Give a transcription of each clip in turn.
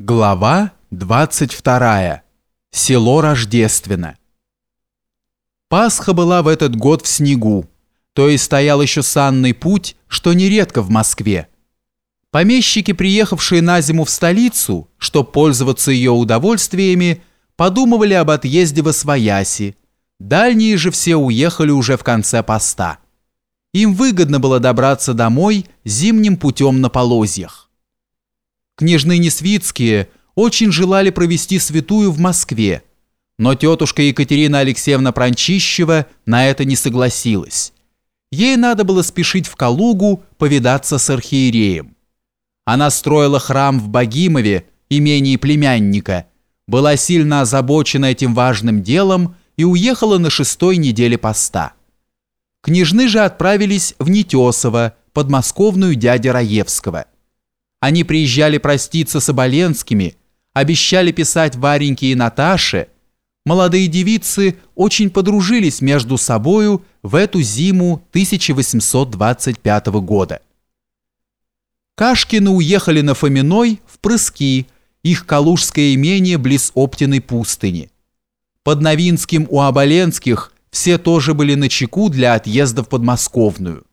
Глава 22. Село Рождественно. Пасха была в этот год в снегу, то есть стоял еще санный путь, что нередко в Москве. Помещики, приехавшие на зиму в столицу, чтобы пользоваться ее удовольствиями, подумывали об отъезде во Свояси. Дальние же все уехали уже в конце поста. Им выгодно было добраться домой зимним путем на полозьях. Княжны Несвицкие очень желали провести святую в Москве, но тетушка Екатерина Алексеевна Пранчищева на это не согласилась. Ей надо было спешить в Калугу повидаться с архиереем. Она строила храм в Богимове, имении племянника, была сильно озабочена этим важным делом и уехала на шестой неделе поста. Княжны же отправились в Нетесово, подмосковную дядя Раевского – они приезжали проститься с Оболенскими, обещали писать Вареньке и Наташе. Молодые девицы очень подружились между собою в эту зиму 1825 года. Кашкины уехали на Фоминой в Прыски, их калужское имение близ Оптиной пустыни. Под Новинским у Оболенских все тоже были на чеку для отъезда в Подмосковную.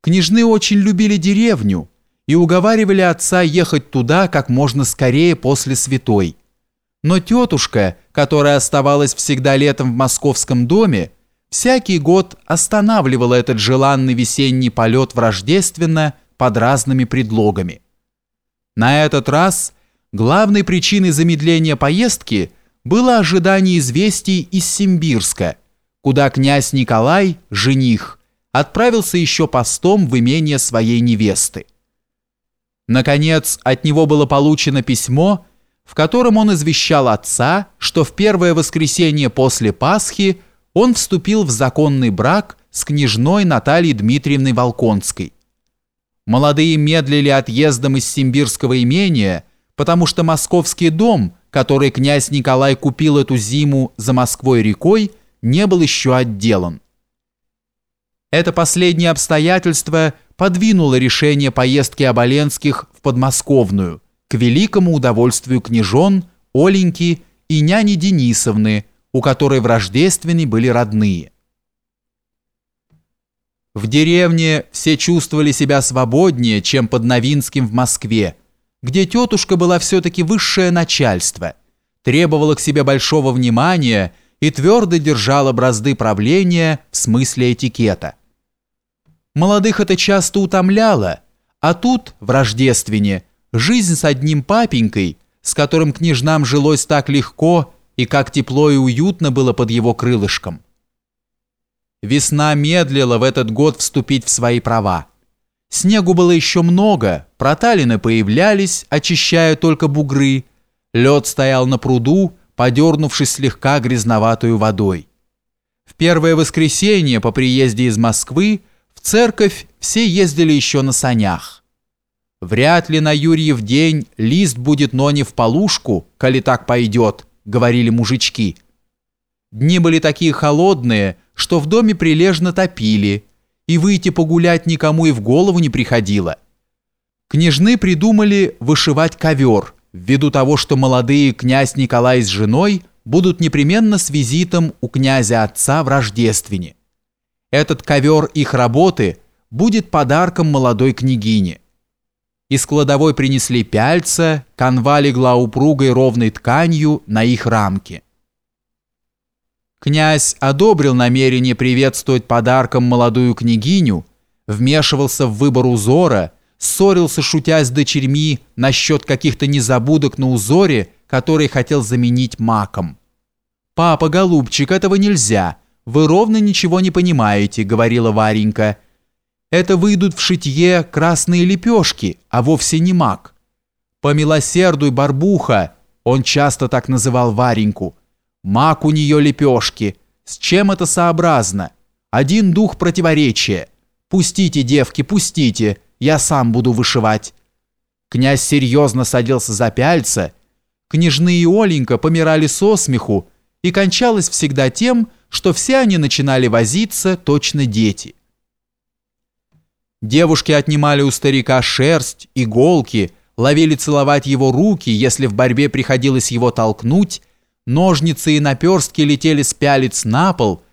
Княжны очень любили деревню, и уговаривали отца ехать туда как можно скорее после святой. Но тетушка, которая оставалась всегда летом в московском доме, всякий год останавливала этот желанный весенний полет в Рождественно под разными предлогами. На этот раз главной причиной замедления поездки было ожидание известий из Симбирска, куда князь Николай, жених, отправился еще постом в имение своей невесты. Наконец, от него было получено письмо, в котором он извещал отца, что в первое воскресенье после Пасхи он вступил в законный брак с княжной Натальей Дмитриевной Волконской. Молодые медлили отъездом из Симбирского имения, потому что московский дом, который князь Николай купил эту зиму за Москвой рекой, не был еще отделан. Это последнее обстоятельство подвинуло решение поездки Оболенских в Подмосковную к великому удовольствию княжон, Оленьки и няни Денисовны, у которой в Рождествене были родные. В деревне все чувствовали себя свободнее, чем под Новинским в Москве, где тетушка была все-таки высшее начальство, требовала к себе большого внимания и твердо держала бразды правления в смысле этикета. Молодых это часто утомляло, а тут, в Рождествене, жизнь с одним папенькой, с которым княжнам жилось так легко и как тепло и уютно было под его крылышком. Весна медлила в этот год вступить в свои права. Снегу было еще много, проталины появлялись, очищая только бугры, лед стоял на пруду, подернувшись слегка грязноватую водой. В первое воскресенье по приезде из Москвы в церковь все ездили еще на санях. «Вряд ли на Юрьев день лист будет, но не в полушку, коли так пойдет», — говорили мужички. Дни были такие холодные, что в доме прилежно топили, и выйти погулять никому и в голову не приходило. Княжны придумали вышивать ковер, ввиду того, что молодые князь Николай с женой будут непременно с визитом у князя отца в Рождествене. Этот ковер их работы будет подарком молодой княгине. Из кладовой принесли пяльца, канва легла упругой ровной тканью на их рамки. Князь одобрил намерение приветствовать подарком молодую княгиню, вмешивался в выбор узора, ссорился, шутя с дочерьми, насчет каких-то незабудок на узоре, который хотел заменить маком. «Папа, голубчик, этого нельзя вы ровно ничего не понимаете», — говорила Варенька. «Это выйдут в шитье красные лепешки, а вовсе не мак. Помилосердуй, барбуха!» Он часто так называл Вареньку. «Мак у нее лепешки. С чем это сообразно? Один дух противоречия. Пустите, девки, пустите, я сам буду вышивать». Князь серьезно садился за пяльца. Княжны и Оленька помирали со смеху, и кончалось всегда тем, что все они начинали возиться, точно дети. Девушки отнимали у старика шерсть, иголки, ловили целовать его руки, если в борьбе приходилось его толкнуть, ножницы и наперстки летели с пялец на пол –